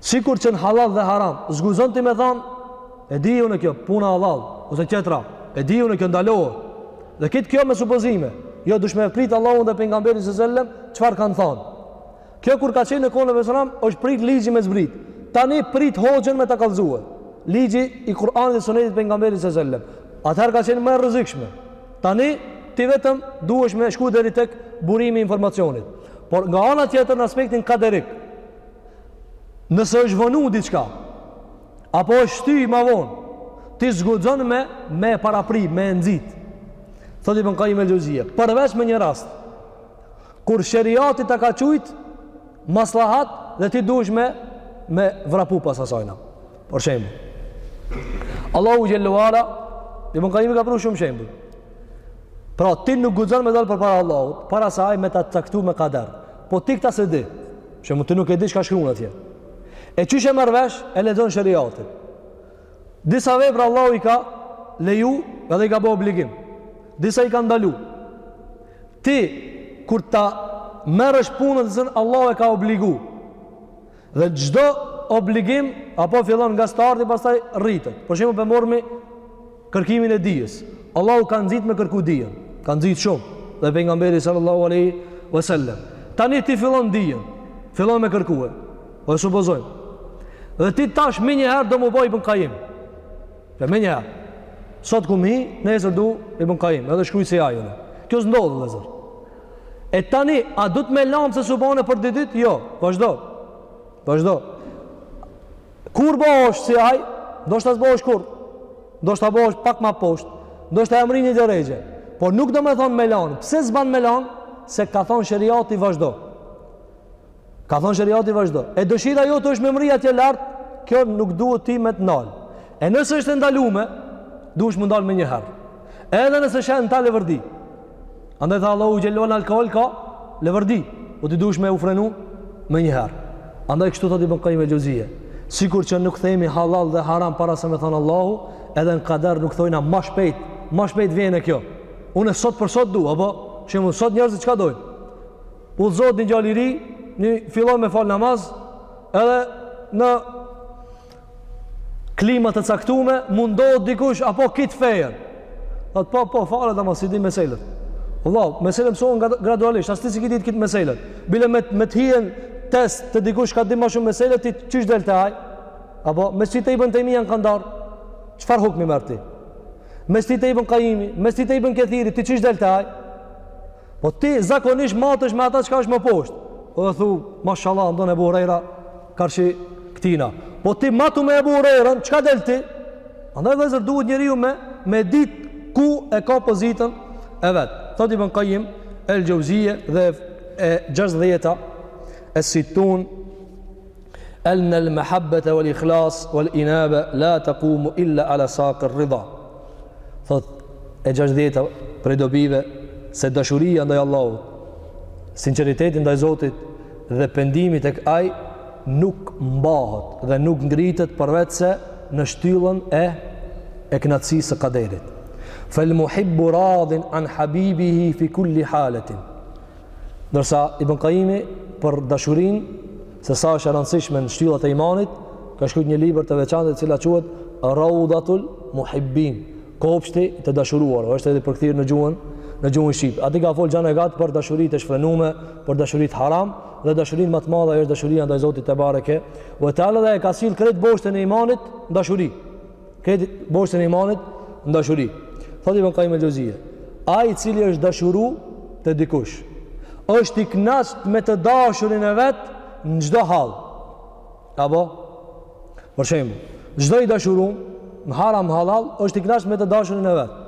Sikur që në halal dhe haram, s'guxon ti me thanë, e di unë e kjo, puna halal, ose tjetra, e di unë kjo ndalohet, dhe krejt kjo me supozime, jo duhesh me e pritë Allahun dhe pejgamberin alejhi selam, çfarë kanë thanë. Kjo kur ka qenë në kohën e pejgamberit alejhi selam, është prit ligji me zbritë, tani prit hoxhën me ta kallzu, ligji i Kur'anit dhe sunetit pejgamberit alejhi selam, atëherë ka qenë më e rrezikshme, tani ti vetëm duhesh me shku deri tek burimi i informacionit. Por nga ana tjetër në aspektin kaderik, Nëse është vonu diçka, apo është shty ma vonë, ti s'guxon me, me e parapri, me e nxit. Thot Ibn Qayyim el-Jawziyya. Përveç në një rast, kur sheriati ta ka qujtë, maslahat dhe ti duhesh me, me vrapu pas asajna. Për shembull. Allahu xhelle ue ala, Ibn Qayyimi ka pru shumë shembuj. Pra, ti nuk guxon me dalë përpara Allahut, para se aj me ta caktu me kader. Po ti këta s'e di, Për shembull ti nuk e di çka shkrun atje. E qysh e merr vesh, e lexon sheriatin. Disa vepra Allahu i ka leju edhe i ka bo obligim. Disa i ka ndalu. Ti, kur ta merrsh punën, të zëmë, Allahu e ka obligu. Dhe çdo obligim, apo fillon nga starti, pastaj rritet. Për shembull po e marrmi, kërkimin e dijes. Allahu ka nxit me kërku dijen, ka nxit shumë dhe pejgamberi sallallahu alaihi wasallam. Tani ti fillon dijen, fillon me kërkue. Po e supozojmë. Dhe ti tash menjëherë do m'u bo Ibn Qayyim. Dhe menjëherë. Sot kum hi, nesër du Ibn Qayyim, edhe shkruaj si ai. Kjo s'ndodh vëllezër. E tani, a duhet me lanë se s'u bane për dy ditë? Jo, vazhdo. Vazhdo. Kur bëhosh si ai, ndoshta s'bëhosh kurrë. Ndoshta bëhosh pak ma poshtë, ndoshta e mrrin një derexhe. Po nuk do me thon me lan. Pse s'ban me lan? Se ka thon sheriati vazhdo. Ka thon sheriati vazhdo. E dëshira jote është me mrri atje lart, kjo nuk duhet ti me të ndal. E nëse është e ndalume, duhesh m'u ndal menjëherë. Edhe nëse sheh n'ta leverdi. Andaj tha Allahu xhele ve ala alkool ka leverdi, po ti duhesh me u frenu menjëherë. Andaj kështu thotë Ibn Qayyim el-Xhevzije, sikur që nuk themi halal dhe haram para se me thënë Allahu, edhe në kader nuk thojna ma shpejt, ma shpejt vjen e kjo. Unë sot për sot dua, për shembull sot njerëzit çka dojnë? Udhëzohet një djalë i ri, një fillon me fal namaz, edhe në klimat e caktume, mundohet dikush, apo kitë fejen. Thotë po, po, falet, ama s'i di meselet. Allah, meselet mësohen gradualisht, as ti s'i ke dit krejt meselet. Bile me, me të hi n'test te dikush që i di ma shumë meselet, ti qysh del te ai? Apo, me shti te Ibn Tejmija në kandar? Çfarë hukmi merr ti? Me shti te Ibn Kajimi? Me shti te Ibn Kethiri? Ti qysh del te ai? Po ti zakonisht matesh me ata çka është më poshtë. Po dhe thu, mashallah, unë Ebu Hurejra, karshi këtina. Po ti matu me Ebu Hurejrën, çka del ti? Andaj vëllezër duhet njeriu me, me dit ku e ka pozitën e vet. Thot Ibn Kajim el Xhevzije dhe e gjashtëdhjeta, es sittun, ennel mehabbete vel ikhlas, vel inabe, la tekumu illa ala saki rrida. Thot e gjashtëdhjeta prej dobive, se dashuria ndaj Allahut, sinqeriteti ndaj Zotit, dhe pendimi tek Ai nuk mbahet dhe nuk ngritet përveçse në shtyllën e e kënaqësisë së kaderit. Fel muhibbu radin an habibihi fi kulli haletin. Ndërsa Ibn Qayimi për dashurinë se sa është e rëndësishme në shtyllat e imanit, ka shkrut një libër të veçantë e cila quhet Rawdatul Muhibbin, kopshti i të dashuruarve, është edhe përkthyer në gjuhën në gjuhën shqip. Aty ka fol gjanë e gjatë për dashuritë e shfrenume, për dashuritë haram dhe dashurinë ma të madhe është dashuria ndaj Zotit tebareke ve teala dhe e ka sill krejt boshtin e imanit n'dashuri krejt boshtin e imanit n'dashuri thotë ibn Qayyim al-Jawziyya ai i cili është dashuru te dikush është i kënaqt me të dashurin e vet në çdo hall apo për shembull çdo i dashurum në haram halal është i kënaqt me të dashurin e vet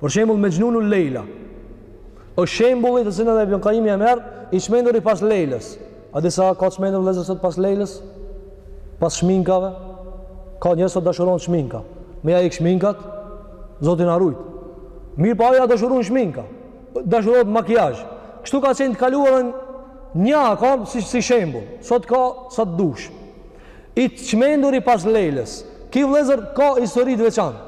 për shembull Mexhnunu Lejla Është shembulli të cilën Ibn Qayyimi e merr i çmenduri pas Lejlës. A di sa ka çmendur vëllezër sot pas Lejlës? Pas shminkave? Ka njerëz që dashurohen n'shminka. Me ja hek shminkat, Zoti na rujt. Mirëpo ai a dashuru n'shminka. Dashurohet n'makiazh. Kështu ka qenë n'të kaluarën nji ka kan si, si shembull. Sot ka sa të dush. I çmenduri pas Lejlës. Ki vëllezër ka histori të veçantë.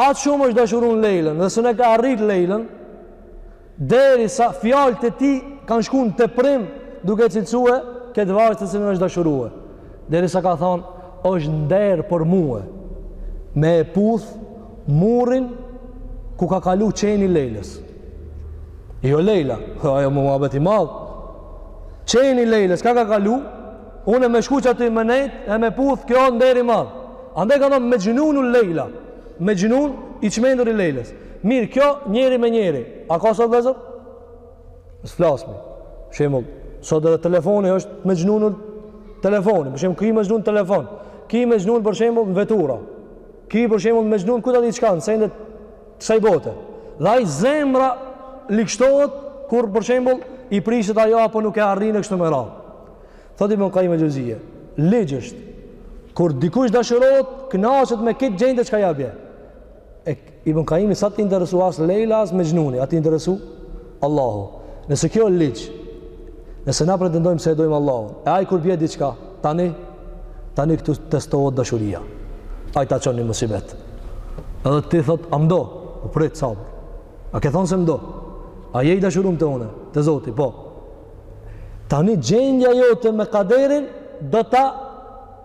Aq shumë është dashuru n'Lejlën dhe s'e ka arrit Lejlën, derisa fjalët e tij kanë shku në teprim duke e cilësue këtë vajzë te e cila është dashurue. Derisa ka thonë, është nder për mue me e puth murin ku ka kalu qeni i Lejlës. Jo Lejla, ajo muhabet i madh. Qeni i Lejlës, ka ka kalu? Unë me shku qaty me nejt e me puth kjo nder i madh. Andaj ka thonë Mexhnunu Lejla. Mexhnun i qmendur i Lejlës. Mirë kjo njeri me njeri. A ka sot vëllezër? S'flasmi. Shembull, sot edhe telefoni është mexhnun telefoni. Për shembull, ki mexhnun n'telefon. Ki mexhnun për shembull në vetura. Ki për shembull mexhnun ku ta di çka në sendet e kësaj bote. Dhe ai zemra ligshtohet kur për shembull i prishet ajo apo nuk e arrin e kështu me radhë. Thot Ibn Qayyim al-Jawziyya, ligj është kur dikush dashurohet, kënaqet me këtë gjendje çka ja bje. E Ibn Qayyim s'asht interesu as Lejla as Mexhnuni, atij i interesu Allahu. Nëse kjo është ligj, nëse na pretendojmë se e dojmë Allahun, e ai kur bie diçka, tani tani këtu testohet dashuria. Ai ta çon një musibet. Edhe ti thot, "A m'do?" O prit sabër. A ke thon se më do? A je i dashuruar te unë, te Zoti, po. Tani gjendja jote me kaderin do ta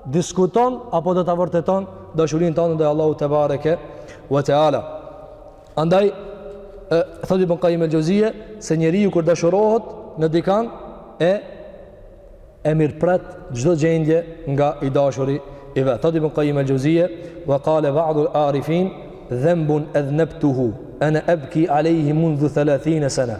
diskuton apo do ta vërteton dashurinë tane ndaj Allahut tebareke ve teala. Andaj thotë Ibn Qayyim el-Jawziyya se njeriu kur dashurohet në dikan e e mirëpret çdo gjendje nga i dashuri i vet. Thotë Ibn Qayyim el-Jawziyya wa qala ba'du al-arifin dhanbun adhnabtuhu ana abki alayhi mundhu 30 sana.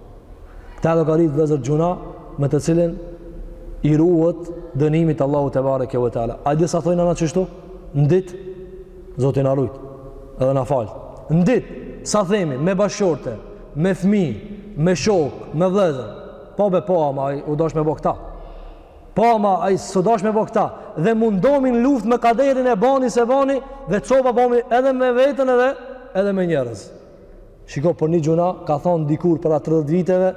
Këta e ka rritë vllezër gjuha me të cilin i ruhet dënimit t'Allahut tebareke ue teala. A e di sa thojnë ana qështu? Në ditë, zoti na rujtë, edhe na fal. Në ditë, sa themi, me bashkëshorte, me fmi, me shokë, me vllezër, po be po ama, ai u dashke me bo këta. Po ama, ai s'u dashke me bo këta. Dhe mundomi në luftë me kaderin e bani se bani, dhe copa bomi edhe me veten edhe, edhe me njerëz. Shiko për një gjynah ka thonë dikur para 30 viteve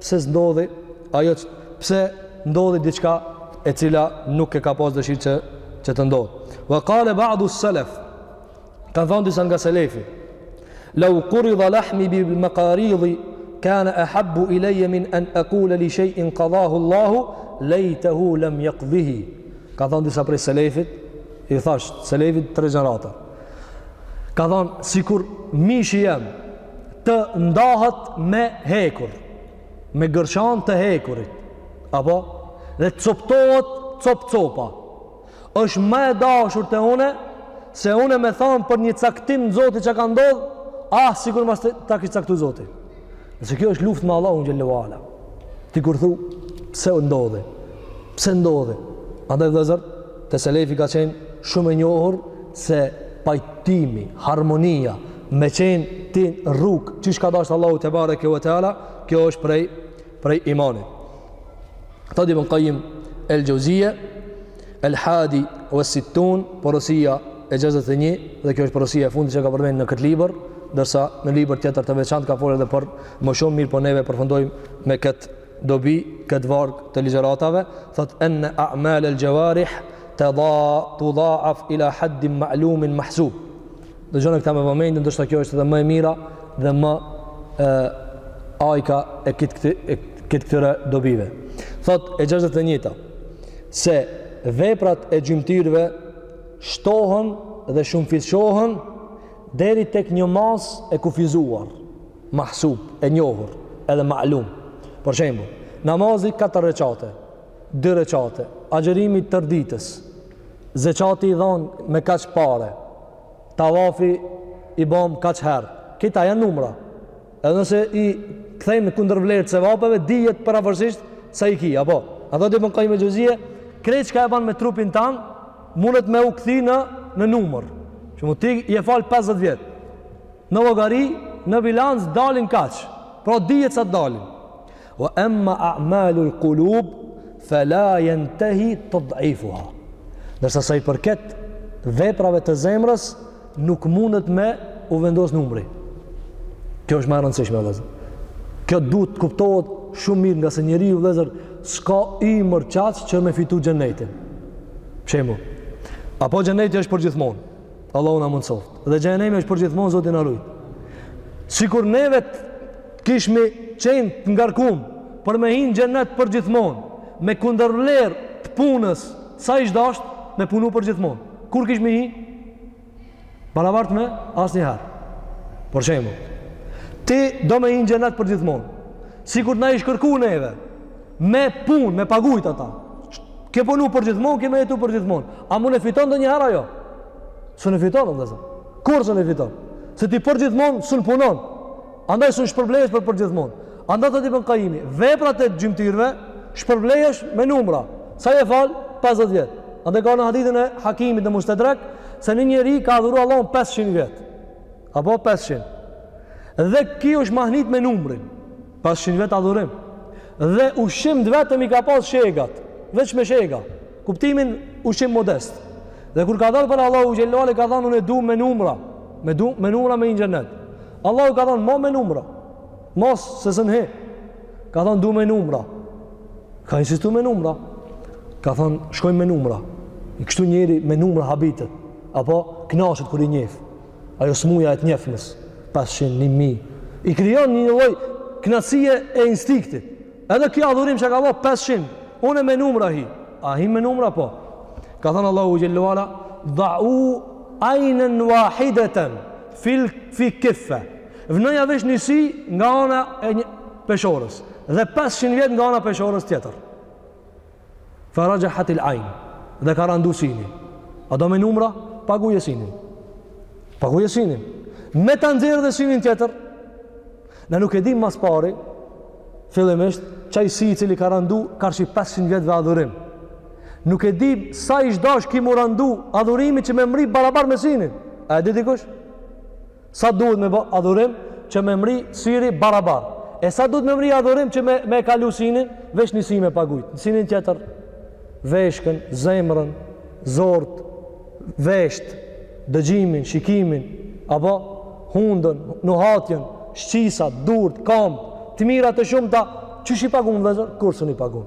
pse s'ndodhi ajo që, pse ndodhi diçka e cila nuk e ka pas dëshirë që, që të ndodhë. Ve kale ba'du selef, kanë thonë disa nga selefi, lau kuri dha lahmi bil mekaridhi, kane ehabbu ilejje min en ekule li shejin kadhahu Allahu, lejtehu lem jekdhihi. Kanë thonë disa prej selefit, i thashë, selefit tre gjeneratat, ka thonë sikur mishi jem të ndahet me hekur me gërshanë të hekurit apo dhe të coptohet cop copa është më e dashur te unë se unë me thonë për një caktim zoti që ka ndodhë ah sikur mas të ta kishte caktu zoti se kjo është luftë me Allahun xhele ue ala ti kur thu pse ndodhi pse ndodhi andaj vllezër Te selefi ka qenë shumë e njohur se pajtimi, harmonia, me qenë ti n'rrugë, çka ka dashtë Allahu tebareke ue teala, kjo është prej, prej imanit. Thotë Ibn Kajim El Xhevzije, El Hadi ues Situn, porosia e 61, dhe kjo është porosia e fundit që ka përmenë në këtë libër, ndërsa në libër tjetër të veçantë ka folë edhe për më shumë, mirëpo neve përfundojmë me këtë dobi këtë varg të ligjëratave thotë en a'mal al jawarih tada tudha'af ila hadd ma'lum mahsub dëgjoni këta me vëmendje ndoshta kjo është edhe më e mira dhe më e ajka e kit këtë e kit këtyre dobive thotë e 61-ta se veprat e gjymtyrëve shtohen dhe shumëfishohen deri tek një masë e kufizuar mahsub, e njohur, edhe ma'lum. Për shembull, namazi katër rekate, dy rekate, agjërimi i tërë ditës, zekati i dhon me kaq pare, tavafi i bëm kaq herë. Këta janë numra. Edhe nëse i kthejmë kundërvlerë sevapeve dihet përafërsisht sa i ki, apo. Ato dhe Ibn Kajim Xhevzije, krejt çka e bën me trupin tand, mundet me u kthy në në numër. Që mund ti je fal 50 vjet. Në llogari, në bilanc dalin kaq, pra dihet sa t'dalin. Wa amma a'malul qulub fala yantahi tad'ifuha. Ndërsa sa i përket veprave të zemrës, nuk mundet me u vendos numri. Kjo është më e rëndësishme vëllezër. Kjo duhet të kuptohet shumë mirë ngase njeriu vëllezër s'ka ymër qaq që me fitu xhenetin. Shembull. Apo xheneti është përgjithmonë. Allahu na mundsoftë. Dhe xhehenemi është përgjithmonë Zoti na rujtë. Sikur ne vet kishmi qenë të ngarkum për me hi n'xhenet përgjithmonë, me kundërvlerë të punës, sa ish dasht me punu përgjithmonë. Kur kishmi hi? Barabart me asnjëherë. Por shembull, ti do me hi n'xhenet përgjithmonë. Sikur na ish kërku neve, Me punë, me pagujt ata. Ke punu përgjithmonë, ke me jetu përgjithmonë. A mund e fiton ndonjëherë? Jo? S'un e fiton, vllezër. Kurrë s'un e fiton? Se ti përgjithmonë s'un punon. Andaj s'un shpërblehesh për përgjithmonë. Andaj thotë Ibn Kajimi. Veprat e gjymtyrëve, shpërblehesh me numra. Sa je falë? 50 vjet. Andaj ka në hadithin e Hakimit në Mustedrek, se një njeri ka adhuru Allahun 500 vjet. Apo 500. Dhe ky është mahnit me numrin. 500 vjet adhurim. Dhe ushqim vetëm i ka pas shegat, veç me shega. Kuptimin ushqim modest. Dhe kur ka dalë para Allahu xhele ula ka thënë unë e du me numra, me du me numra me hi n'xhenet. Allahu ka thënë mos me numra. Mos se s'un hin. Ka thënë du me numra. Ka insistu me numra. Ka thënë shkojmë me numra. E kështu njeri me numra habitet. Apo knaqet kur i njef. Ajo smuja e të njefmes, 500, 1000, i krijon një lloj kënaqësie e instinktit. Edhe ky adhurim që ka bo 500, unë me numra hi. A hi me numra po? Ka thënë Allahu xhele ula, "Dha'u aynan wahidatan fil fi kiffa." Vnoja veç një sy nga ana e një e peshorës dhe 500 vjet nga ana peshorës tjetër. Fa rajahat il ain. Dhe ka randu syni. A do me numra? Paguje synin. Paguje synin. Me ta nxjerr dhe synin tjetër. Ne nuk e dim ma s'pari, fillimisht, qaj sy i cili ka randu karshi 500 vjetëve adhurim. Nuk e dim sa ish dasht ky m'u randu adhurimi që me mri barabar me synin. A e di dikush? Sa duhet me bë adhurim që me mri syri barabar. E sa duhet me mri adhurim që me, me kalu synin, veç një sy me pagujt. E synin tjetër, veshkën, zemrën, zort, vesht, dëgjimin, shikimin, apo hundën, nuhatjen, shqisat, durt, kamt, të mirat e shumta, qysh i pagun vllezër, kurrë s'un i pagun.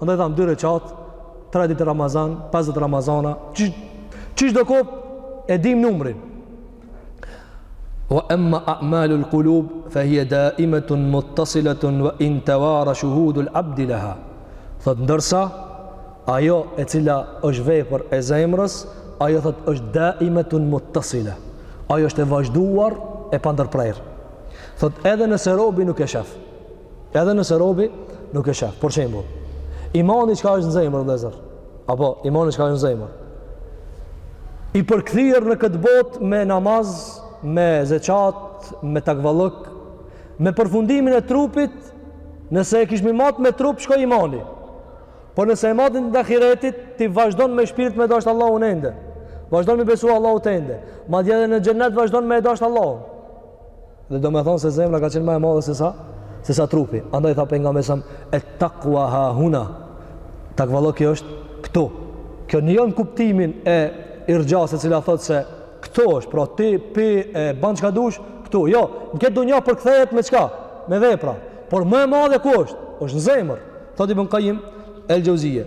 Andaj thamë dy rekat, tre ditë Ramazan, 50 Ramazana, qysh do koft e dim numrin. Wa amma a'malul qulub fa hiya da'imatun muttasilatun wa in tawara shuhudul abd laha. Thot ndërsa ajo e cila është vepër e zemrës, ajo thot është da'imatun muttasila. Ajo është e vazhduar e pandërprerë. Thot edhe nëse robi nuk e shef. Edhe nëse robi nuk e shef. Për shembull, imani çka është në zemër vëllazër? Apo imani çka është në zemër? I përkthyer në këtë botë me namaz, me zeqat, me takvallëk, me përfundimin e trupit, nëse e kishmi mat me trup, shkoi imani. Por nëse e matim t'ahiretit, ti vazhdon me shpirt me e dashtë Allahun ende. Vazhdon me i besu Allahut ende. Madje edhe në xhennet vazhdon me e dashtë Allahun. Dhe domethënë se zemra ka qenë ma e madhe se sa, se sa trupi. Andaj tha Pejgamberi alejhi selam, et-takva ha huna. Takvallëku është këtu. Kjo një jonë kuptimin e irxhasë e cila thotë se këtu është, pra ti pi e ban çka dush, këtu. Jo, në këtë dunja përkthehet me çka? Me vepra. Por më e madhe ku është? është në zemër. Thot Ibn Kajim el-Xhevzije.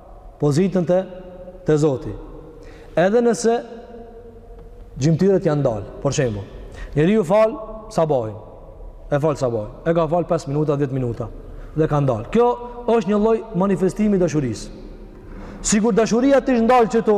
pozitën te te Zoti. Edhe nëse gjymtyrët janë ndalë, për shembull, njeriu fal sabahin. E fal sabahin. E ka fal 5 minuta, 10 minuta dhe ka ndal. Kjo është një lloj manifestimi i dashurisë. Sikur dashuria t'ish ndal qëtu,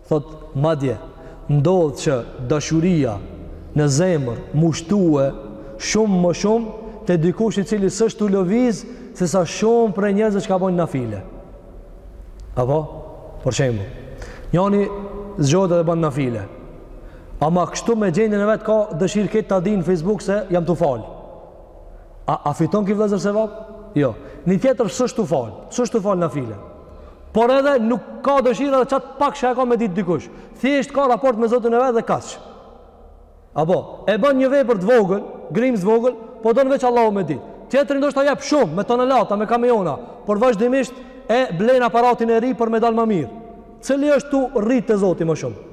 Thotë, Madje, ndodh që dashuria në zemër m'u shtue shumë më shumë te dikush i cili s'është tu lëviz sesa shumë prej njerëzve çka bojnë nafile. Apo, për shembull, njani zgjohet edhe bën nafile. Ama kështu me gjendjen e vet ka dëshirë këtë ta dinë në Facebook se jam tu fal. A, a fiton ky vëllazër sevap? Jo. Një tjetër s'është tu fal, s'është tu fal nafile. por edhe nuk ka dëshirë edhe qatë pak që e ka me ditë dikush. Thjesht ka raport me Zotin e vet dhe kaq. Apo, e bën një vepër të vogël, grimcë të vogël, po don veç Allahu me ditë. Tjetri ndoshta jep shumë, me tonelata, me kamiona, por vazhdimisht e blen aparatin e ri për me dalë më mirë. Cili është tu rritë te Zoti më shumë?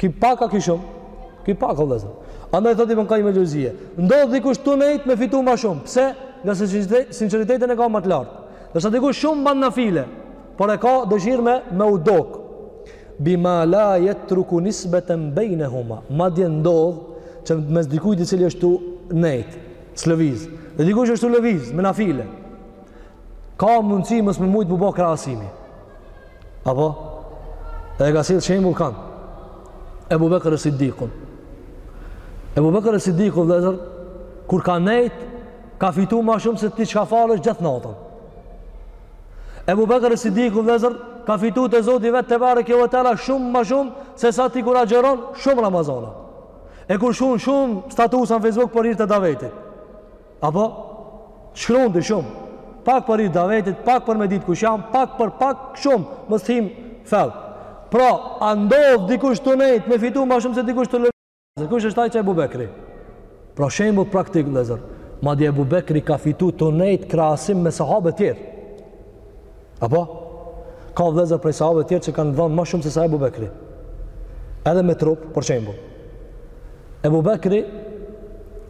Ky pak a ky shumë? Ky pak o vëllezër. Andaj thot Ibn Kajim el-Xhevzije. Ndodh dikush tu nejtë me fitu ma shumë. Pse? Ngase sinceritetin e ka më të lartë. Ndërsa dikush shumë ban nafile. Por e ka dëshirë me, me u dokë. Bima la jetruku nisbeten bejnehuma. Madje ndodh që mes dikujt i cili është tu nejtë. S'lëviz. Dhe dikush është tu lëvizë me nafile. Ka mundësi mos me mujtë m'u bo krahasimi. Apo? Edhe ka sjell shembull kan? Ebu Bekër es-Siddikun. Ebu Bekër es-Siddiku vëllezër, kur ka nejt, ka fitu ma shumë se ti çka falesh gjithë natën. Ebu Bekër es-Siddiku vllezër, ka fitu te Zoti vet tebareke ve teala shumë ma shumë se sa ti kur agjeron shumë Ramazana. E kur shkrun shumë statusa në Facebook për hir të davetit. Apo, shkrun ti shumë, pak për hir t'davetit, pak për me ditë kush jam, pak për pak shumë, mos t'himë fellë. Pra, a ndodh dikush tu nejtë me fitu ma shumë se dikush tu lëvizë, dhe kush është aj? Qe Ebu Bekri. Pra, shembull praktik, vllezër, madje Ebu Bekri ka fitu tu nejtë krahasim me sahabët tjerë. Apo? Ka vllezër prej sahabëve të tjerë që kanë dhanë ma shumë se sa Ebu Bekri. Edhe me trup, për shembull. Ebu Bekri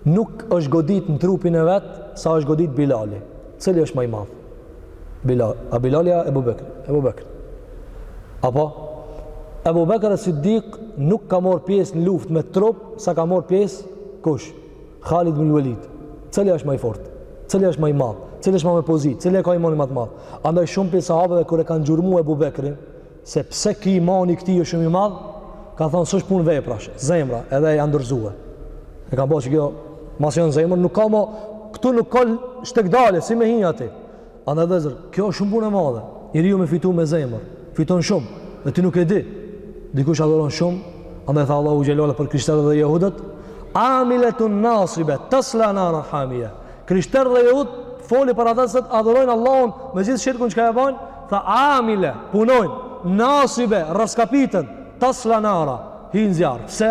nuk është godit në trupin e vet sa është godit Bilali. Cili është ma i madh? Bilal. A Bilali a Ebu Bekri? Ebu Bekri. Apo? Ebu Bekër es-Siddik nuk ka marrë pjesë në luftë me trup sa ka marrë pjesë kush? Halid ibn Velid, cili është ma i fortë, cili është ma i madh, cili është ma me pozitë, cili e ka imanin ma të madh. Andaj shumë prej sahabeve kur e kanë gjurmu Ebu Bekrin, se pse ky iman i këtij është shumë i madh, kanë thonë s'është punë veprash, zemra edhe e ndërzue. E ka bo që kjo mos janë zemër, nuk ka mo këtu nuk ka shtegdalje si me hi aty. Andaj vllezër, kjo është shumë punë e madhe. Njeriu me fitu me zemër, fiton shumë, dhe ti nuk e di. Dikush adhuron shumë, andaj tha Allahu xhele ve ala për krishterët dhe jehudët, amiletun nasibe, tasla nara hamije. Krishterë dhe jehud, foli për ata se e adhurojnë Allahun me gjithë shirkun çka e bajnë, tha amile, punojnë, nasibe, rraskapiten, tasla nara, hin n'zjarr. Pse?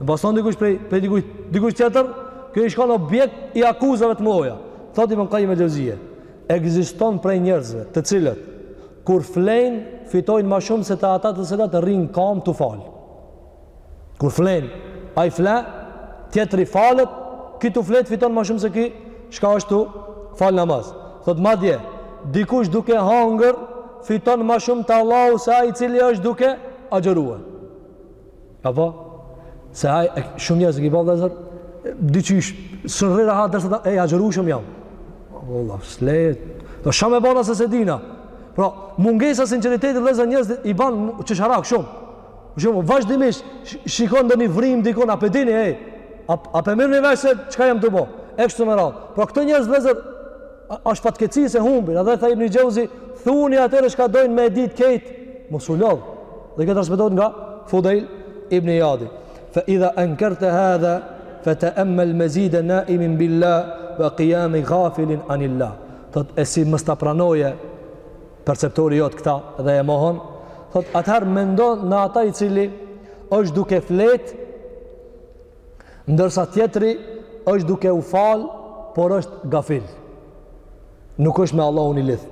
Në pason dikush prej, prej dikush, dikush tjetër, kjo i shkon objekt i akuzave të mëdha. Thotë Ibn Kajim el-Xheuzije, ekziston prej njerëzve, të cilët kur flenë, fitojnë ma shumë sesa ata të cilët rrinë n'kamë tu fal. Kur flenë, ai fle, tjetri falet, ky tu flejt fiton ma shumë se ky, çka është tu fal namaz. Thotë madje, dikush duke hangër fiton ma shumë te Allahu se ai i cili është duke agjëru. Apo, se haj, e, shumë njerëzit i ban vllezër, dy që ishë, s'rri rahat, dhe e, agjërueshëm jam. Allah, slejë, dhe shumë e bëna se se dina. Pra, mungesa e sinqeritetit vllezër njerëzit i ban qesharak shumë. Shumë, vazhdimisht, shikon ndonjë vrimë dikon, a pe dini, e, a, a pe merrni vesh se çka jam tu bo. E kështu me radhë. Pra, këta njerëz vllezër, Është fatkeqësi se humbin. Edhe tha Ibn Jauzi, thuni atyre çka dojnë me ditë krejt, mos u lodh. Dhe kjo transmetohet nga Fudail Ibn Iyadi. Fa idha ankarta hadha fa ta'ammal mazid na'imin billah wa qiyam ghafilin anillah. Thot e si mos ta pranojë perceptori jot këta dhe e mohon. Thot atëherë mendon në ata i cili është duke flet Ndërsa tjetri është duke u falë, por është gafil. Nuk është me Allahun i lidhë.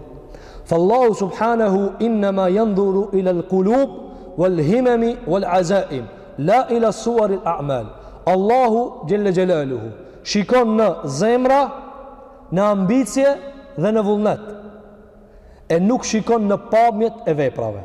Fallahu subhanahu inna ma jandhuru ila l'kulub wal himemi wal azaim la ila suar il a'mal. Allahu xhelle xhelaluhu shikon në zemra, në ambicje dhe në vullnet. E nuk shikon në pamjet e veprave.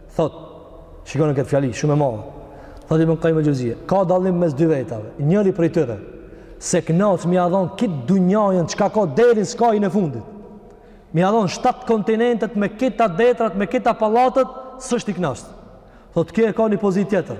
Thot, shikoni këtë fjali, shumë e madhe. Thot Ibn Kajim Xhevzije. Ka dallim mes dy vetave. Njëri prej tyre, s'e knaq me ia dhon kit dunjajën çka ka deri n'skajin e fundit. Me ia dhon shtatë kontinentet me kita detrat, me kita pallatet, s'është i knaq. Thot, kjo e ka një pozitë tjetër.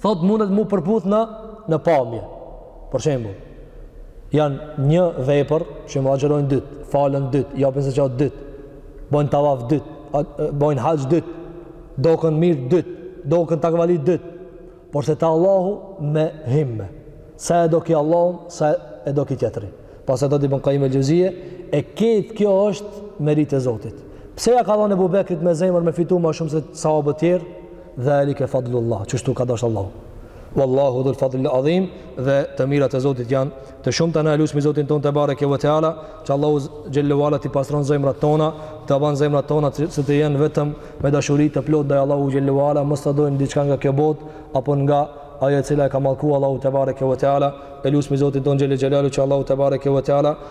Thot mundet mu përputh në në pamje. Për shembull, janë një vepër, që më agjërojnë dytë, falen dytë, japin zeqat dytë, bojnë tavaf dytë, bojnë haxh dytë, doken mirë dytë, doken takvali dytë, por se te Allahu me himme. Sa e do ky Allahun, sa e do ky tjetri. Pastaj thotë Ibn Kajim Xhevzije, e ketë kjo është meritë e Zotit. Pse ja ka dhënë Abu Bekrit me zemër me fitu më shumë se sahabët tjerë? Dhalike fadlu Allah, qështu ka dashtë Allahu. Wallahu dhul fadlil adhim, dhe të mirat e Zotit janë të shumta ne e lusmi Zotin tonë tebareke ve teala, që Allahu xhelle ve ala t'i pastron zemrat tona, t'i banë zemrat tona që të jenë vetëm me dashuri të plotë ndaj Allahut xhelle ve ala, mos të dojnë diçka nga kjo botë, apo nga ajo e cila e ka mallku Allahu tebareke ve teala, e lusmi Zotin tonë xhelle xhelaluhu që Allahu tebareke ve teala,